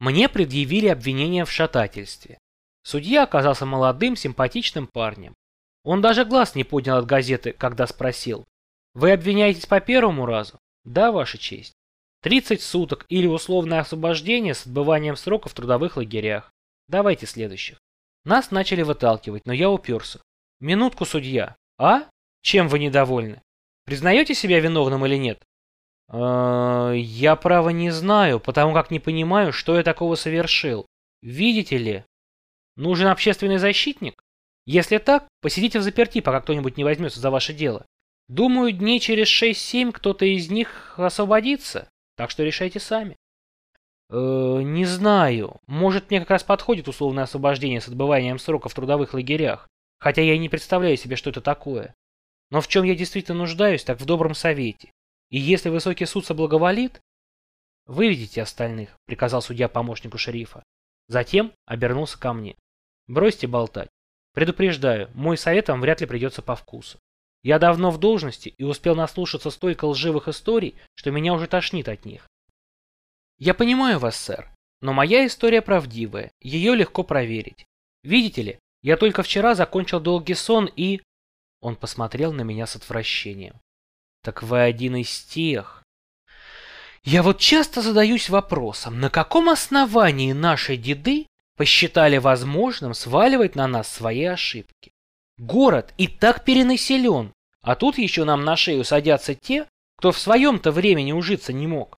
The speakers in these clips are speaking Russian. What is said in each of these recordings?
Мне предъявили обвинение в шатательстве. Судья оказался молодым, симпатичным парнем. Он даже глаз не поднял от газеты, когда спросил. «Вы обвиняетесь по первому разу?» «Да, Ваша честь». 30 суток или условное освобождение с отбыванием срока в трудовых лагерях. Давайте следующих. Нас начали выталкивать, но я уперся. Минутку, судья. А? Чем вы недовольны? Признаете себя виновным или нет? Э, я право не знаю, потому как не понимаю, что я такого совершил. Видите ли? Нужен общественный защитник? Если так, посидите в заперти, пока кто-нибудь не возьмется за ваше дело. Думаю, дней через 6-7 кто-то из них освободится. Так что решайте сами. Э, не знаю. Может, мне как раз подходит условное освобождение с отбыванием срока в трудовых лагерях. Хотя я и не представляю себе, что это такое. Но в чем я действительно нуждаюсь, так в добром совете. И если высокий суд соблаговолит... Выведите остальных, приказал судья помощнику шерифа. Затем обернулся ко мне. Бросьте болтать. Предупреждаю, мой совет вам вряд ли придется по вкусу. Я давно в должности и успел наслушаться столько лживых историй, что меня уже тошнит от них. Я понимаю вас, сэр, но моя история правдивая, ее легко проверить. Видите ли, я только вчера закончил долгий сон и... Он посмотрел на меня с отвращением. Так вы один из тех. Я вот часто задаюсь вопросом, на каком основании наши деды посчитали возможным сваливать на нас свои ошибки? Город и так перенаселен, а тут еще нам на шею садятся те, кто в своем-то времени ужиться не мог.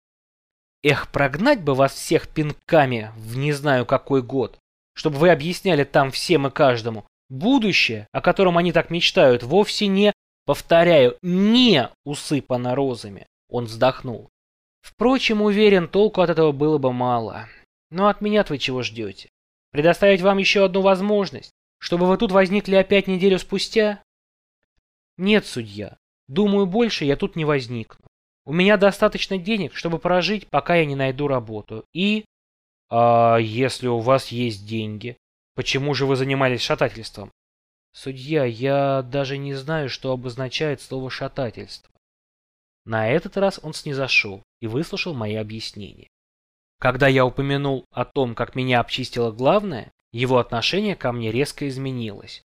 Эх, прогнать бы вас всех пинками в не знаю какой год, чтобы вы объясняли там всем и каждому. Будущее, о котором они так мечтают, вовсе не, повторяю, не усыпано розами. Он вздохнул. Впрочем, уверен, толку от этого было бы мало. Но от меня вы чего ждете? Предоставить вам еще одну возможность? Чтобы вы тут возникли опять неделю спустя? Нет, судья. Думаю, больше я тут не возникну. У меня достаточно денег, чтобы прожить, пока я не найду работу. И... А если у вас есть деньги? Почему же вы занимались шатательством? Судья, я даже не знаю, что обозначает слово «шатательство». На этот раз он снизошел и выслушал мои объяснения. Когда я упомянул о том, как меня обчистило главное, его отношение ко мне резко изменилось.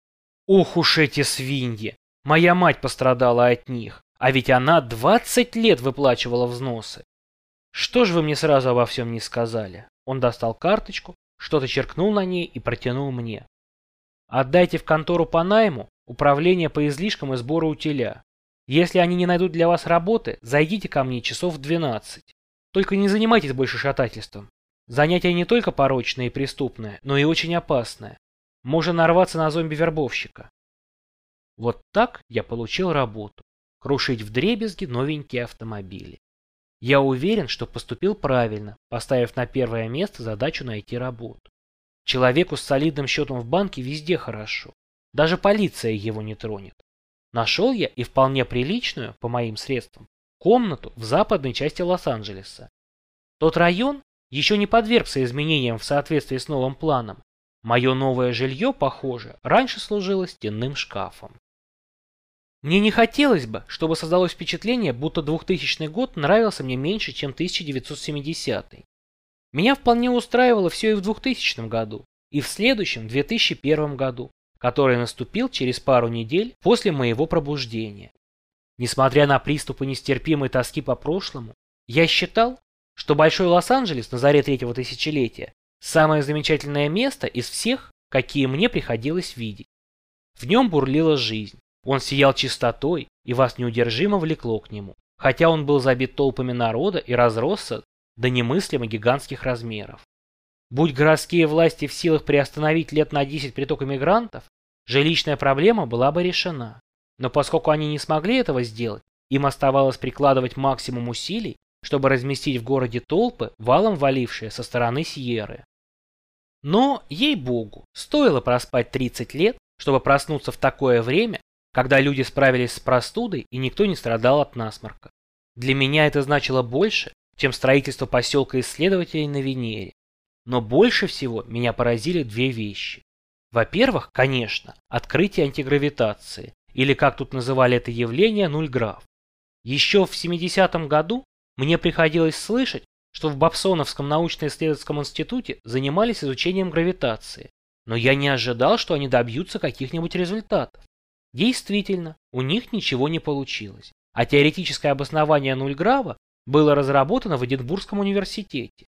Ох уж эти свиньи! Моя мать пострадала от них, а ведь она 20 лет выплачивала взносы. Что ж вы мне сразу обо всем не сказали? Он достал карточку, что-то черкнул на ней и протянул мне. Отдайте в контору по найму, управление по излишкам и сбору утиля. Если они не найдут для вас работы, зайдите ко мне часов в 12. Только не занимайтесь больше шатательством. Занятие не только порочное и преступное, но и очень опасное. Можно нарваться на зомби-вербовщика. Вот так я получил работу. Крушить вдребезги новенькие автомобили. Я уверен, что поступил правильно, поставив на первое место задачу найти работу. Человеку с солидным счетом в банке везде хорошо. Даже полиция его не тронет. Нашел я и вполне приличную, по моим средствам, комнату в западной части Лос-Анджелеса. Тот район еще не подвергся изменениям в соответствии с новым планом. Мое новое жилье, похоже, раньше служило стенным шкафом. Мне не хотелось бы, чтобы создалось впечатление, будто 2000 год нравился мне меньше, чем 1970. Меня вполне устраивало все и в 2000 году, и в следующем 2001 году, который наступил через пару недель после моего пробуждения. Несмотря на приступы нестерпимой тоски по прошлому, я считал, что Большой Лос-Анджелес на заре третьего тысячелетия – самое замечательное место из всех, какие мне приходилось видеть. В нем бурлила жизнь, он сиял чистотой, и вас неудержимо влекло к нему, хотя он был забит толпами народа и разросся до немыслимо гигантских размеров. Будь городские власти в силах приостановить лет на 10 приток иммигрантов, жилищная проблема была бы решена. Но поскольку они не смогли этого сделать, им оставалось прикладывать максимум усилий, чтобы разместить в городе толпы, валом валившие со стороны Сьерры. Но, ей-богу, стоило проспать 30 лет, чтобы проснуться в такое время, когда люди справились с простудой и никто не страдал от насморка. Для меня это значило больше, чем строительство поселка исследователей на Венере. Но больше всего меня поразили две вещи. Во-первых, конечно, открытие антигравитации, или как тут называли это явление, нульграф. Еще в 70-м году мне приходилось слышать, что в Бобсоновском научно-исследовательском институте занимались изучением гравитации, но я не ожидал, что они добьются каких-нибудь результатов. Действительно, у них ничего не получилось, а теоретическое обоснование нульграва было разработано в Эдинбургском университете.